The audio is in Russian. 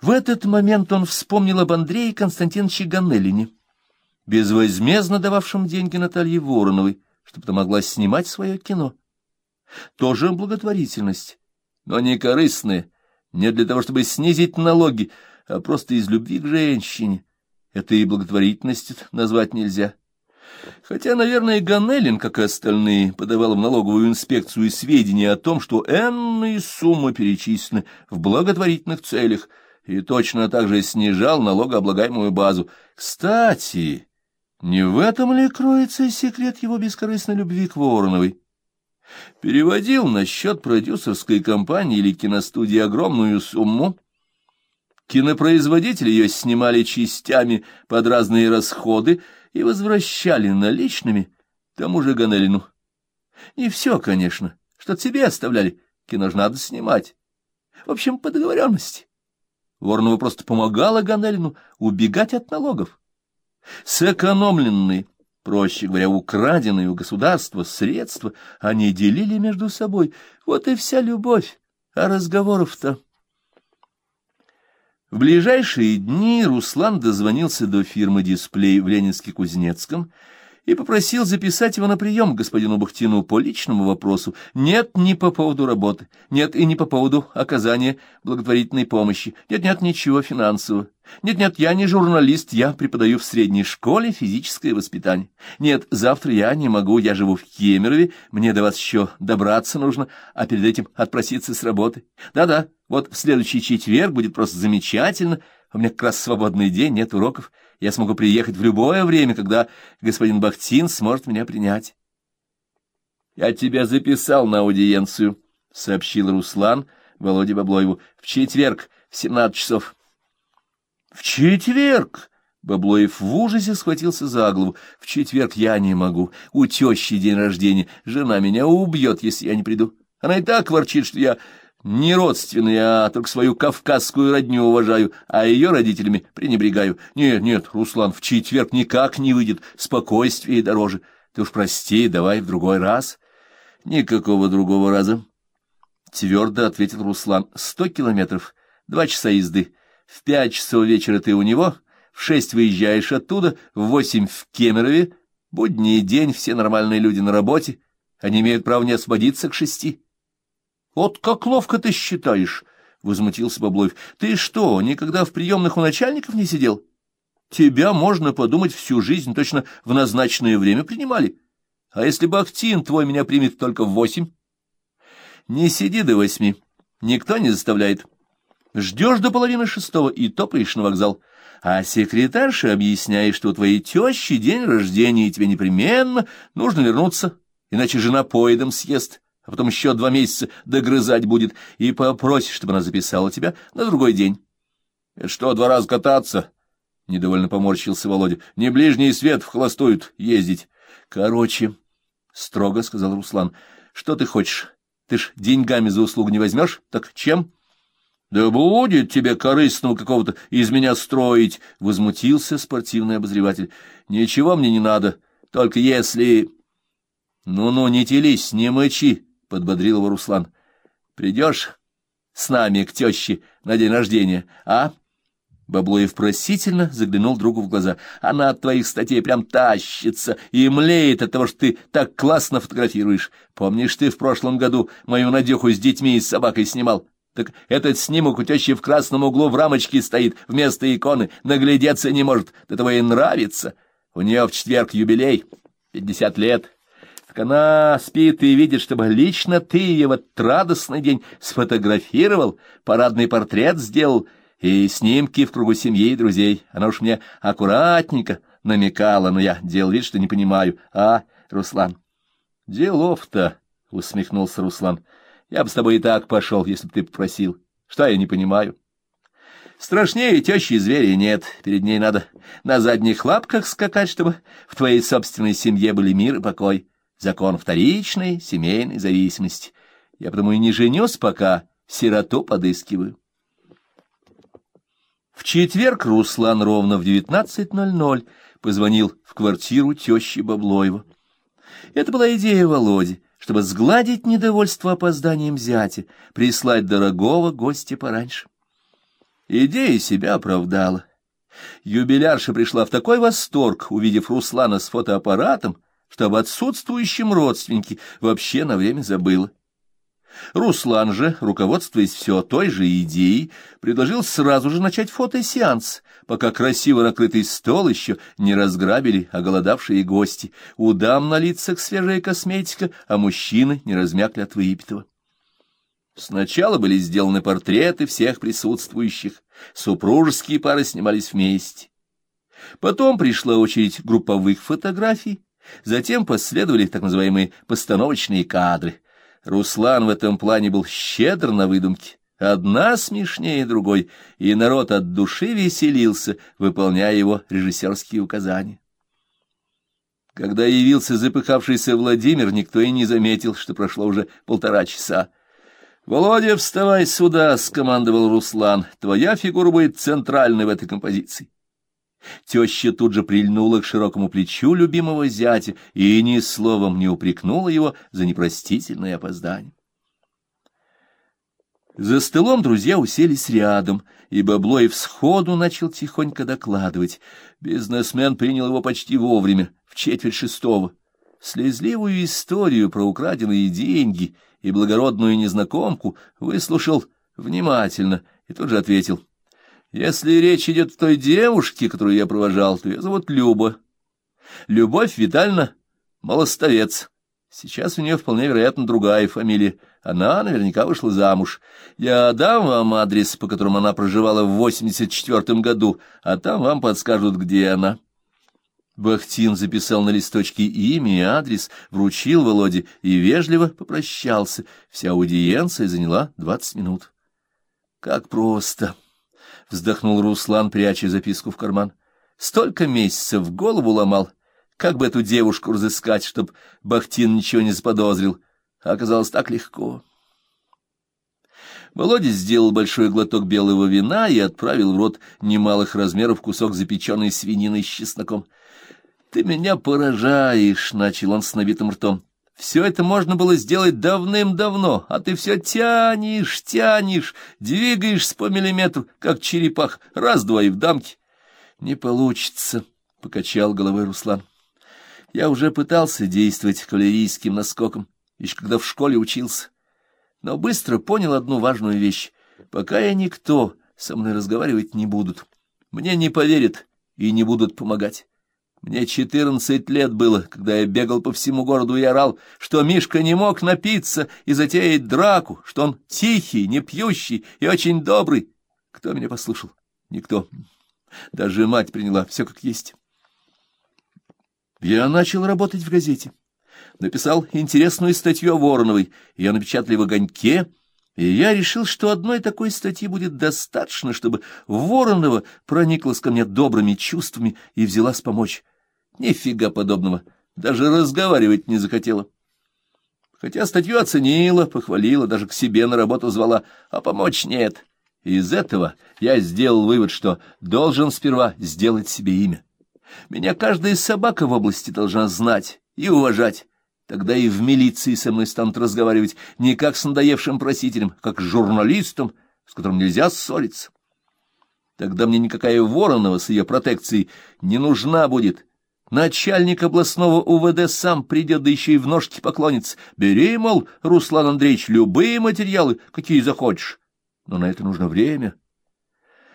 В этот момент он вспомнил об Андрее Константиновиче Ганнелине, безвозмездно дававшем деньги Наталье Вороновой, чтобы та могла снимать свое кино. Тоже благотворительность, но не корыстная, не для того, чтобы снизить налоги, а просто из любви к женщине. Это и благотворительность назвать нельзя. Хотя, наверное, Ганелин, как и остальные, подавал в налоговую инспекцию сведения о том, что энные суммы перечислены в благотворительных целях, и точно так же снижал налогооблагаемую базу. Кстати, не в этом ли кроется секрет его бескорыстной любви к Вороновой? Переводил на счет продюсерской компании или киностудии огромную сумму, Кинопроизводители ее снимали частями под разные расходы и возвращали наличными тому же Ганелину. Не все, конечно, что тебе оставляли, кино же надо снимать. В общем, по договоренности. Воронова просто помогала Ганелину убегать от налогов. Сэкономленные, проще говоря, украденные у государства средства они делили между собой. Вот и вся любовь. А разговоров-то... В ближайшие дни Руслан дозвонился до фирмы «Дисплей» в Ленинске-Кузнецком и попросил записать его на прием к господину Бахтину по личному вопросу. Нет, не по поводу работы, нет и не по поводу оказания благотворительной помощи, нет-нет, ничего финансового. Нет-нет, я не журналист, я преподаю в средней школе физическое воспитание. Нет, завтра я не могу, я живу в Кемерове, мне до вас еще добраться нужно, а перед этим отпроситься с работы. Да-да, вот в следующий четверг будет просто замечательно, у меня как раз свободный день, нет уроков, я смогу приехать в любое время, когда господин Бахтин сможет меня принять. — Я тебя записал на аудиенцию, — сообщил Руслан Володе Баблоеву, — в четверг в семнадцать часов. — В четверг! Баблоев в ужасе схватился за голову. В четверг я не могу. У тещи день рождения. Жена меня убьет, если я не приду. Она и так ворчит, что я не родственные, а только свою кавказскую родню уважаю, а ее родителями пренебрегаю. Нет, нет, Руслан, в четверг никак не выйдет, спокойствие дороже. Ты уж прости, давай в другой раз. Никакого другого раза. Твердо ответил Руслан. Сто километров, два часа езды. В пять часов вечера ты у него, в шесть выезжаешь оттуда, в восемь в Кемерове. Будний день, все нормальные люди на работе. Они имеют право не освободиться к шести. Вот как ловко ты считаешь, — возмутился Баблоев. — Ты что, никогда в приемных у начальников не сидел? Тебя, можно подумать, всю жизнь точно в назначенное время принимали. А если Бахтин твой меня примет только в восемь? Не сиди до восьми, никто не заставляет. Ждешь до половины шестого и топаешь на вокзал. А секретарша объясняет, что у твоей тещи день рождения, и тебе непременно нужно вернуться, иначе жена поедом съест а потом еще два месяца догрызать будет, и попросишь, чтобы она записала тебя на другой день. — Это что, два раза кататься? — недовольно поморщился Володя. — Не ближний свет в холостую ездить. — Короче, — строго сказал Руслан, — что ты хочешь? Ты ж деньгами за услугу не возьмешь? Так чем? — Да будет тебе корыстного какого-то из меня строить, — возмутился спортивный обозреватель. — Ничего мне не надо, только если... Ну-ну, не телись, не мычи, — подбодрил его Руслан. — Придешь с нами к теще на день рождения, а? Баблоев просительно заглянул другу в глаза. Она от твоих статей прям тащится и млеет от того, что ты так классно фотографируешь. Помнишь, ты в прошлом году мою Надеху с детьми и с собакой снимал? Так этот снимок у тещи в красном углу в рамочке стоит вместо иконы, наглядеться не может, до того и нравится. У нее в четверг юбилей, пятьдесят лет. Она спит и видит, чтобы лично ты ее в этот радостный день сфотографировал, парадный портрет сделал и снимки в кругу семьи и друзей. Она уж мне аккуратненько намекала, но я делал вид, что не понимаю. А, Руслан? Делов-то, — усмехнулся Руслан. Я бы с тобой и так пошел, если бы ты попросил. Что я не понимаю? Страшнее тещи зверя нет. Перед ней надо на задних лапках скакать, чтобы в твоей собственной семье были мир и покой закон вторичной семейной зависимости. Я потому и не женюсь, пока сироту подыскиваю. В четверг Руслан ровно в 19.00 позвонил в квартиру тещи Баблоева. Это была идея Володи, чтобы сгладить недовольство опозданием зятя, прислать дорогого гостя пораньше. Идея себя оправдала. Юбилярша пришла в такой восторг, увидев Руслана с фотоаппаратом, что об отсутствующем родственнике вообще на время забыла. Руслан же, руководствуясь все той же идеей, предложил сразу же начать фотосеанс, пока красиво накрытый стол еще не разграбили оголодавшие гости. У дам на лицах свежая косметика, а мужчины не размякли от выпитого. Сначала были сделаны портреты всех присутствующих, супружеские пары снимались вместе. Потом пришла очередь групповых фотографий, затем последовали так называемые постановочные кадры. Руслан в этом плане был щедр на выдумки, одна смешнее другой, и народ от души веселился, выполняя его режиссерские указания. Когда явился запыхавшийся Владимир, никто и не заметил, что прошло уже полтора часа. «Володя, вставай сюда!» — скомандовал Руслан. «Твоя фигура будет центральной в этой композиции». Теща тут же прильнула к широкому плечу любимого зятя и ни словом не упрекнула его за непростительное опоздание. За столом друзья уселись рядом, и Баблоев сходу начал тихонько докладывать. Бизнесмен принял его почти вовремя, в четверть шестого. Слезливую историю про украденные деньги — и благородную незнакомку выслушал внимательно и тут же ответил. «Если речь идет о той девушке, которую я провожал, то ее зовут Люба. Любовь Витальевна Молостовец. Сейчас у нее вполне вероятно другая фамилия. Она наверняка вышла замуж. Я дам вам адрес, по которому она проживала в 84 году, а там вам подскажут, где она». Бахтин записал на листочке имя и адрес, вручил Володе и вежливо попрощался. Вся аудиенция заняла двадцать минут. — Как просто! — вздохнул Руслан, пряча записку в карман. — Столько месяцев голову ломал. Как бы эту девушку разыскать, чтоб Бахтин ничего не заподозрил? А оказалось так легко. Володя сделал большой глоток белого вина и отправил в рот немалых размеров кусок запеченной свинины с чесноком. «Ты меня поражаешь», — начал он с набитым ртом. «Все это можно было сделать давным-давно, а ты все тянешь, тянешь, двигаешься по миллиметру, как черепах, раз-два и в дамке». «Не получится», — покачал головой Руслан. «Я уже пытался действовать кавалерийским наскоком, еще когда в школе учился, но быстро понял одну важную вещь. Пока я никто, со мной разговаривать не будут. Мне не поверят и не будут помогать». Мне четырнадцать лет было, когда я бегал по всему городу и орал, что Мишка не мог напиться и затеять драку, что он тихий, не пьющий и очень добрый. Кто меня послушал? Никто. Даже мать приняла все как есть. Я начал работать в газете. Написал интересную статью о Вороновой, ее напечатали в «Огоньке», и я решил, что одной такой статьи будет достаточно, чтобы Воронова прониклась ко мне добрыми чувствами и взялась помочь. Нифига подобного, даже разговаривать не захотела. Хотя статью оценила, похвалила, даже к себе на работу звала, а помочь нет. Из этого я сделал вывод, что должен сперва сделать себе имя. Меня каждая собака в области должна знать и уважать. Тогда и в милиции со мной станут разговаривать не как с надоевшим просителем, как с журналистом, с которым нельзя ссориться. Тогда мне никакая Воронова с ее протекцией не нужна будет. Начальник областного УВД сам придет, да еще и в ножки поклонится. Бери, мол, Руслан Андреевич, любые материалы, какие захочешь. Но на это нужно время.